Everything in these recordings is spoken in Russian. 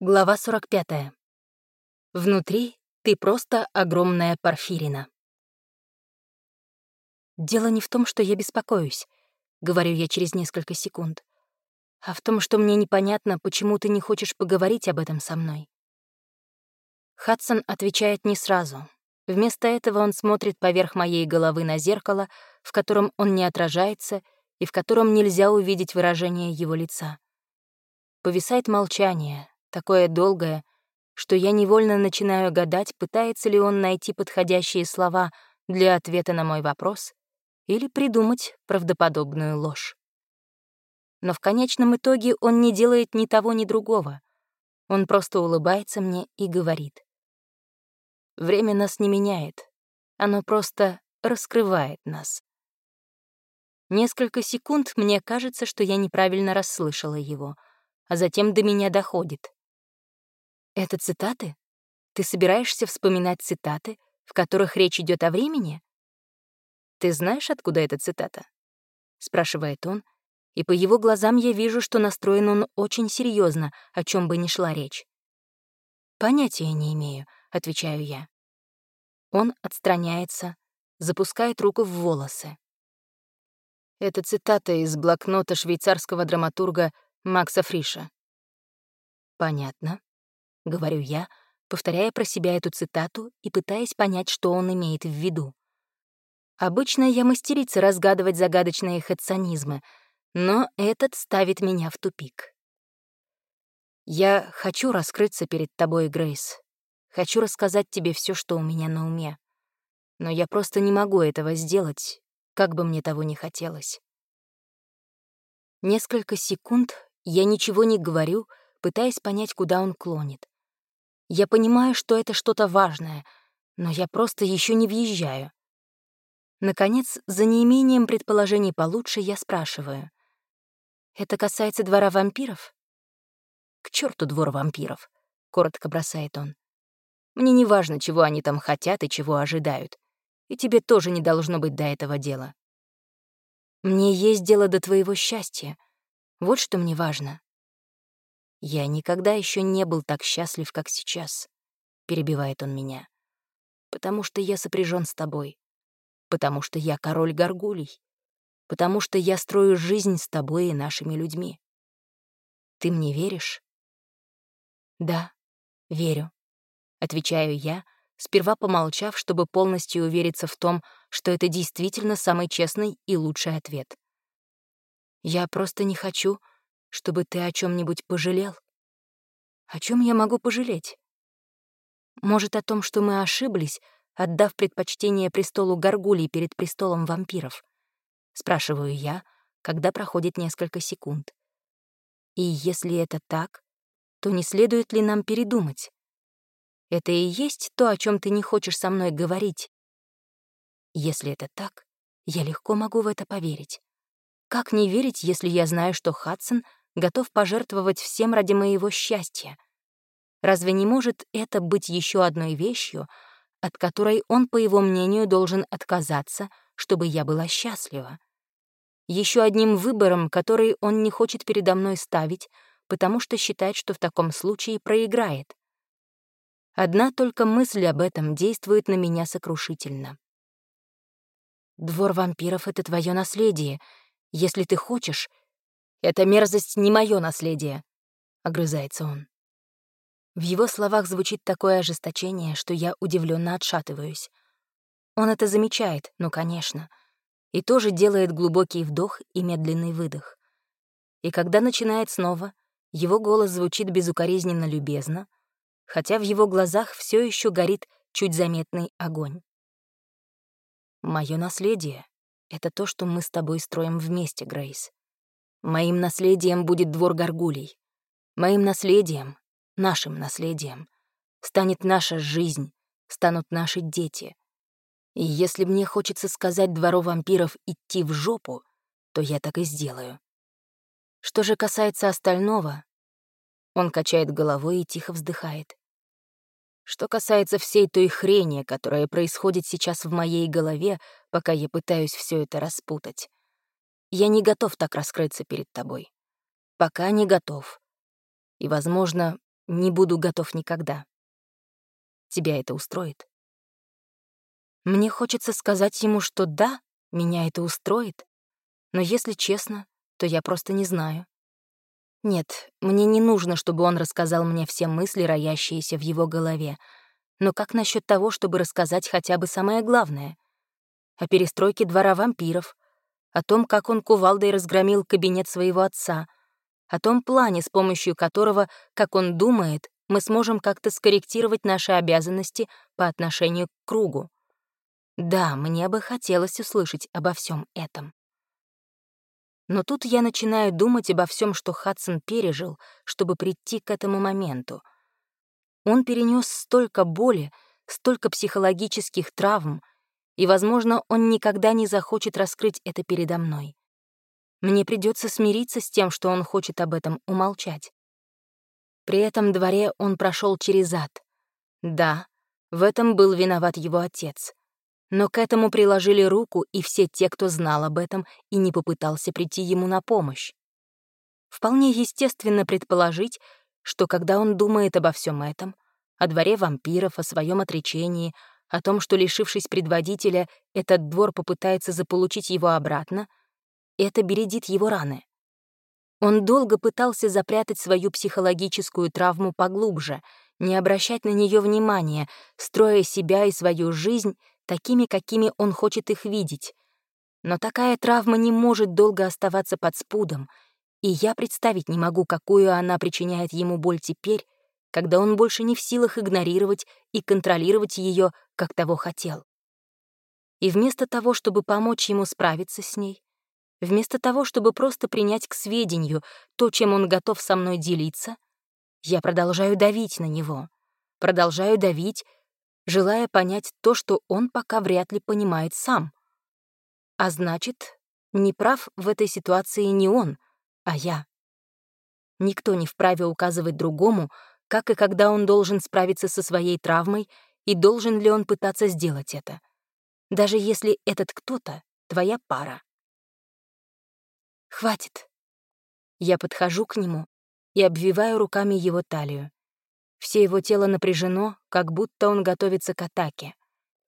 Глава 45. Внутри ты просто огромная порфирина. «Дело не в том, что я беспокоюсь», — говорю я через несколько секунд, «а в том, что мне непонятно, почему ты не хочешь поговорить об этом со мной». Хадсон отвечает не сразу. Вместо этого он смотрит поверх моей головы на зеркало, в котором он не отражается и в котором нельзя увидеть выражение его лица. Повисает молчание, такое долгое, что я невольно начинаю гадать, пытается ли он найти подходящие слова для ответа на мой вопрос или придумать правдоподобную ложь. Но в конечном итоге он не делает ни того, ни другого. Он просто улыбается мне и говорит. Время нас не меняет, оно просто раскрывает нас. Несколько секунд мне кажется, что я неправильно расслышала его, а затем до меня доходит. Это цитаты? Ты собираешься вспоминать цитаты, в которых речь идет о времени? Ты знаешь, откуда эта цитата? Спрашивает он, и по его глазам я вижу, что настроен он очень серьезно, о чем бы ни шла речь. Понятия не имею, отвечаю я. Он отстраняется, запускает руку в волосы. Это цитата из блокнота швейцарского драматурга Макса Фриша. Понятно. — говорю я, повторяя про себя эту цитату и пытаясь понять, что он имеет в виду. Обычно я мастерица разгадывать загадочные хадсонизмы, но этот ставит меня в тупик. Я хочу раскрыться перед тобой, Грейс. Хочу рассказать тебе все, что у меня на уме. Но я просто не могу этого сделать, как бы мне того не хотелось. Несколько секунд я ничего не говорю, пытаясь понять, куда он клонит. Я понимаю, что это что-то важное, но я просто еще не въезжаю. Наконец, за неимением предположений получше, я спрашиваю. «Это касается двора вампиров?» «К черту двор вампиров», — коротко бросает он. «Мне не важно, чего они там хотят и чего ожидают. И тебе тоже не должно быть до этого дела. Мне есть дело до твоего счастья. Вот что мне важно. «Я никогда еще не был так счастлив, как сейчас», — перебивает он меня. «Потому что я сопряжен с тобой. Потому что я король горгулей. Потому что я строю жизнь с тобой и нашими людьми. Ты мне веришь?» «Да, верю», — отвечаю я, сперва помолчав, чтобы полностью увериться в том, что это действительно самый честный и лучший ответ. «Я просто не хочу, чтобы ты о чем нибудь пожалел. О чем я могу пожалеть? Может, о том, что мы ошиблись, отдав предпочтение престолу горгулей перед престолом вампиров? Спрашиваю я, когда проходит несколько секунд. И если это так, то не следует ли нам передумать? Это и есть то, о чем ты не хочешь со мной говорить. Если это так, я легко могу в это поверить. Как не верить, если я знаю, что Хадсон готов пожертвовать всем ради моего счастья. Разве не может это быть еще одной вещью, от которой он, по его мнению, должен отказаться, чтобы я была счастлива? Еще одним выбором, который он не хочет передо мной ставить, потому что считает, что в таком случае проиграет. Одна только мысль об этом действует на меня сокрушительно. «Двор вампиров — это твое наследие. Если ты хочешь, «Эта мерзость не мое наследие», — огрызается он. В его словах звучит такое ожесточение, что я удивленно отшатываюсь. Он это замечает, ну, конечно, и тоже делает глубокий вдох и медленный выдох. И когда начинает снова, его голос звучит безукоризненно любезно, хотя в его глазах все еще горит чуть заметный огонь. Мое наследие — это то, что мы с тобой строим вместе, Грейс. Моим наследием будет двор горгулей. Моим наследием, нашим наследием, станет наша жизнь, станут наши дети. И если мне хочется сказать двору вампиров идти в жопу, то я так и сделаю. Что же касается остального, он качает головой и тихо вздыхает. Что касается всей той хрени, которая происходит сейчас в моей голове, пока я пытаюсь все это распутать, я не готов так раскрыться перед тобой. Пока не готов. И, возможно, не буду готов никогда. Тебя это устроит? Мне хочется сказать ему, что да, меня это устроит. Но если честно, то я просто не знаю. Нет, мне не нужно, чтобы он рассказал мне все мысли, роящиеся в его голове. Но как насчет того, чтобы рассказать хотя бы самое главное? О перестройке двора вампиров, о том, как он кувалдой разгромил кабинет своего отца, о том плане, с помощью которого, как он думает, мы сможем как-то скорректировать наши обязанности по отношению к кругу. Да, мне бы хотелось услышать обо всем этом. Но тут я начинаю думать обо всем, что Хадсон пережил, чтобы прийти к этому моменту. Он перенес столько боли, столько психологических травм, и, возможно, он никогда не захочет раскрыть это передо мной. Мне придется смириться с тем, что он хочет об этом умолчать. При этом дворе он прошел через ад. Да, в этом был виноват его отец. Но к этому приложили руку и все те, кто знал об этом и не попытался прийти ему на помощь. Вполне естественно предположить, что когда он думает обо всем этом, о дворе вампиров, о своем отречении, о том, что, лишившись предводителя, этот двор попытается заполучить его обратно, это бередит его раны. Он долго пытался запрятать свою психологическую травму поглубже, не обращать на нее внимания, строя себя и свою жизнь такими, какими он хочет их видеть. Но такая травма не может долго оставаться под спудом, и я представить не могу, какую она причиняет ему боль теперь, когда он больше не в силах игнорировать и контролировать ее, как того хотел. И вместо того, чтобы помочь ему справиться с ней, вместо того, чтобы просто принять к сведению то, чем он готов со мной делиться, я продолжаю давить на него, продолжаю давить, желая понять то, что он пока вряд ли понимает сам. А значит, не прав в этой ситуации не он, а я. Никто не вправе указывать другому, как и когда он должен справиться со своей травмой и должен ли он пытаться сделать это, даже если этот кто-то — твоя пара. «Хватит». Я подхожу к нему и обвиваю руками его талию. Все его тело напряжено, как будто он готовится к атаке.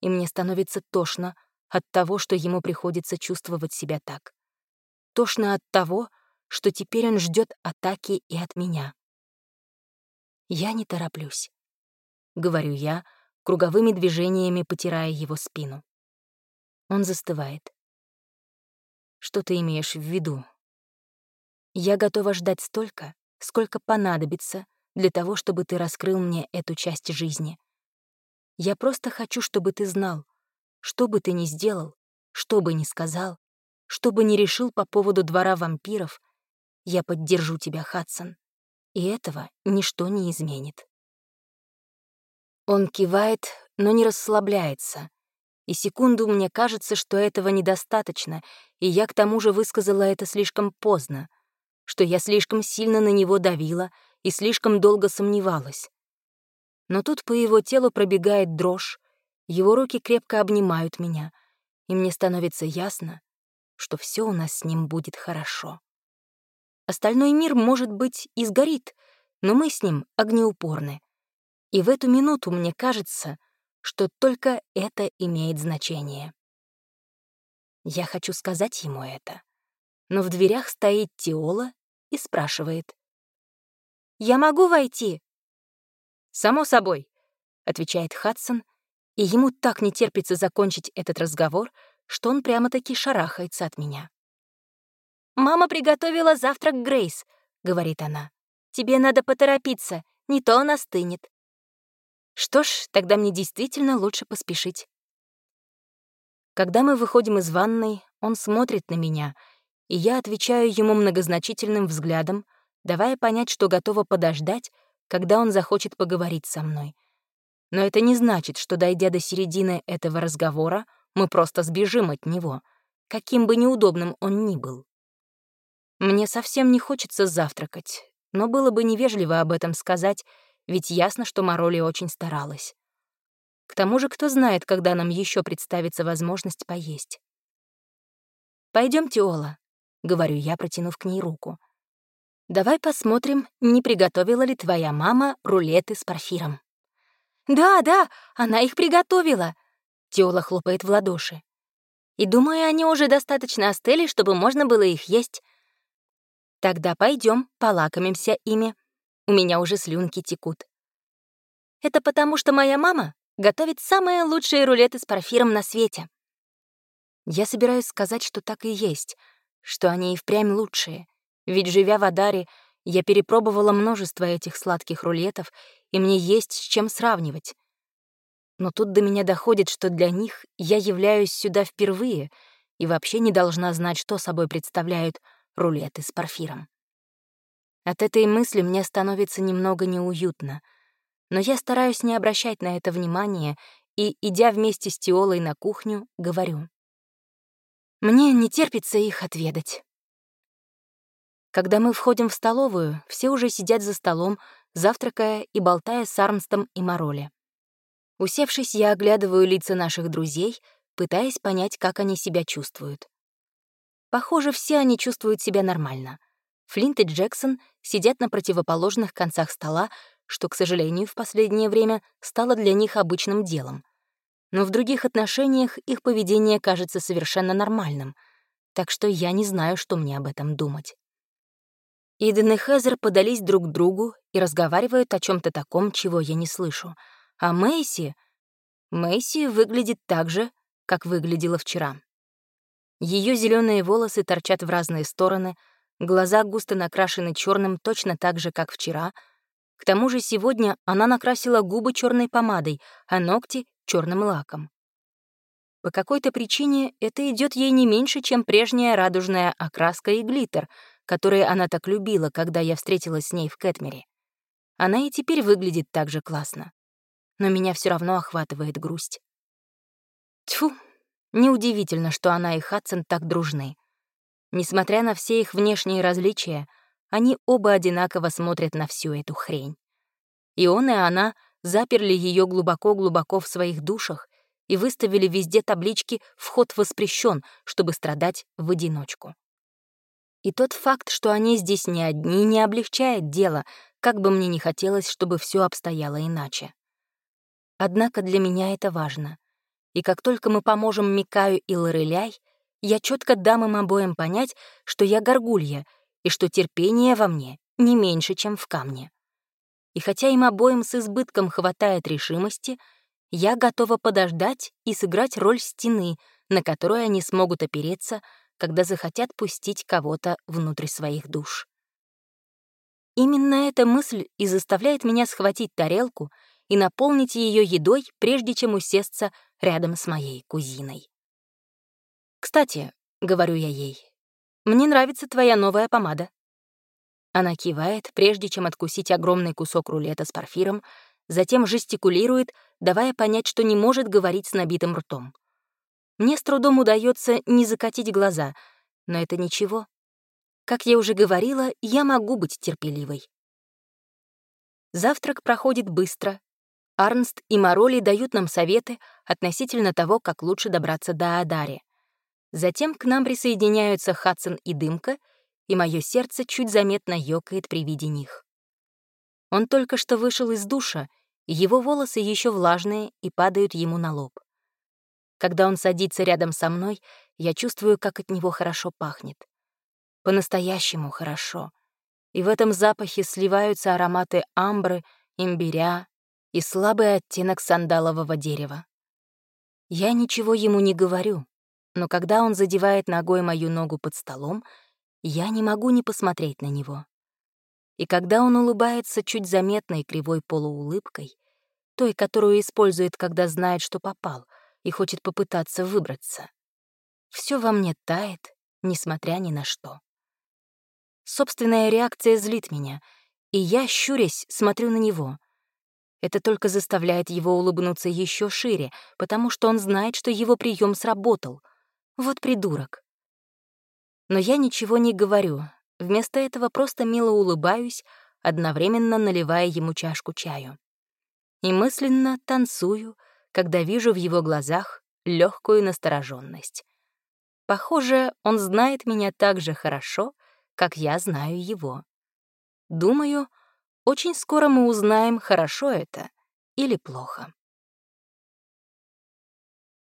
И мне становится тошно от того, что ему приходится чувствовать себя так. Тошно от того, что теперь он ждет атаки и от меня. Я не тороплюсь. Говорю я, круговыми движениями потирая его спину. Он застывает. Что ты имеешь в виду? Я готова ждать столько, сколько понадобится, для того, чтобы ты раскрыл мне эту часть жизни. Я просто хочу, чтобы ты знал, что бы ты ни сделал, что бы ни сказал, что бы ни решил по поводу двора вампиров, я поддержу тебя, Хадсон, и этого ничто не изменит. Он кивает, но не расслабляется, и секунду мне кажется, что этого недостаточно, и я к тому же высказала это слишком поздно, что я слишком сильно на него давила — и слишком долго сомневалась. Но тут по его телу пробегает дрожь, его руки крепко обнимают меня, и мне становится ясно, что все у нас с ним будет хорошо. Остальной мир, может быть, и сгорит, но мы с ним огнеупорны. И в эту минуту мне кажется, что только это имеет значение. Я хочу сказать ему это, но в дверях стоит Тиола и спрашивает. Я могу войти?» «Само собой», — отвечает Хадсон, и ему так не терпится закончить этот разговор, что он прямо-таки шарахается от меня. «Мама приготовила завтрак Грейс», — говорит она. «Тебе надо поторопиться, не то он остынет». Что ж, тогда мне действительно лучше поспешить. Когда мы выходим из ванной, он смотрит на меня, и я отвечаю ему многозначительным взглядом, давая понять, что готова подождать, когда он захочет поговорить со мной. Но это не значит, что, дойдя до середины этого разговора, мы просто сбежим от него, каким бы неудобным он ни был. Мне совсем не хочется завтракать, но было бы невежливо об этом сказать, ведь ясно, что Мароли очень старалась. К тому же, кто знает, когда нам еще представится возможность поесть. Пойдемте, Ола», — говорю я, протянув к ней руку. Давай посмотрим, не приготовила ли твоя мама рулеты с парфиром. Да, да, она их приготовила. Тёла хлопает в ладоши. И думаю, они уже достаточно остыли, чтобы можно было их есть. Тогда пойдем, полакомимся ими. У меня уже слюнки текут. Это потому, что моя мама готовит самые лучшие рулеты с парфиром на свете. Я собираюсь сказать, что так и есть, что они и впрямь лучшие. Ведь, живя в Адаре, я перепробовала множество этих сладких рулетов, и мне есть с чем сравнивать. Но тут до меня доходит, что для них я являюсь сюда впервые и вообще не должна знать, что собой представляют рулеты с парфиром. От этой мысли мне становится немного неуютно — но я стараюсь не обращать на это внимания и, идя вместе с Тиолой на кухню, говорю. Мне не терпится их отведать. Когда мы входим в столовую, все уже сидят за столом, завтракая и болтая с Арнстом и Мороли. Усевшись, я оглядываю лица наших друзей, пытаясь понять, как они себя чувствуют. Похоже, все они чувствуют себя нормально. Флинт и Джексон сидят на противоположных концах стола, что, к сожалению, в последнее время стало для них обычным делом. Но в других отношениях их поведение кажется совершенно нормальным, так что я не знаю, что мне об этом думать. Иден и Хезер подались друг к другу и разговаривают о чем то таком, чего я не слышу. А Мэйси... Мэйси выглядит так же, как выглядела вчера. Ее зеленые волосы торчат в разные стороны, глаза густо накрашены черным точно так же, как вчера — к тому же сегодня она накрасила губы черной помадой, а ногти — черным лаком. По какой-то причине это идет ей не меньше, чем прежняя радужная окраска и глиттер, которые она так любила, когда я встретилась с ней в Кэтмере. Она и теперь выглядит так же классно. Но меня все равно охватывает грусть. Тьфу, неудивительно, что она и Хадсон так дружны. Несмотря на все их внешние различия, они оба одинаково смотрят на всю эту хрень. И он, и она заперли ее глубоко-глубоко в своих душах и выставили везде таблички «Вход воспрещен», чтобы страдать в одиночку. И тот факт, что они здесь не одни, не облегчает дело, как бы мне ни хотелось, чтобы все обстояло иначе. Однако для меня это важно. И как только мы поможем Микаю и Лореляй, я четко дам им обоим понять, что я горгулья — и что терпение во мне не меньше, чем в камне. И хотя им обоим с избытком хватает решимости, я готова подождать и сыграть роль стены, на которую они смогут опереться, когда захотят пустить кого-то внутрь своих душ. Именно эта мысль и заставляет меня схватить тарелку и наполнить ее едой, прежде чем усесться рядом с моей кузиной. «Кстати», — говорю я ей, мне нравится твоя новая помада». Она кивает, прежде чем откусить огромный кусок рулета с парфиром, затем жестикулирует, давая понять, что не может говорить с набитым ртом. Мне с трудом удается не закатить глаза, но это ничего. Как я уже говорила, я могу быть терпеливой. Завтрак проходит быстро. Арнст и Мароли дают нам советы относительно того, как лучше добраться до Адари. Затем к нам присоединяются Хадсон и Дымка, и мое сердце чуть заметно ёкает при виде них. Он только что вышел из душа, его волосы еще влажные и падают ему на лоб. Когда он садится рядом со мной, я чувствую, как от него хорошо пахнет. По-настоящему хорошо. И в этом запахе сливаются ароматы амбры, имбиря и слабый оттенок сандалового дерева. Я ничего ему не говорю, но когда он задевает ногой мою ногу под столом, я не могу не посмотреть на него. И когда он улыбается чуть заметной кривой полуулыбкой, той, которую использует, когда знает, что попал, и хочет попытаться выбраться, все во мне тает, несмотря ни на что. Собственная реакция злит меня, и я, щурясь, смотрю на него. Это только заставляет его улыбнуться еще шире, потому что он знает, что его прием сработал — вот придурок. Но я ничего не говорю. Вместо этого просто мило улыбаюсь, одновременно наливая ему чашку чаю. И мысленно танцую, когда вижу в его глазах легкую настороженность. Похоже, он знает меня так же хорошо, как я знаю его. Думаю, очень скоро мы узнаем, хорошо это или плохо.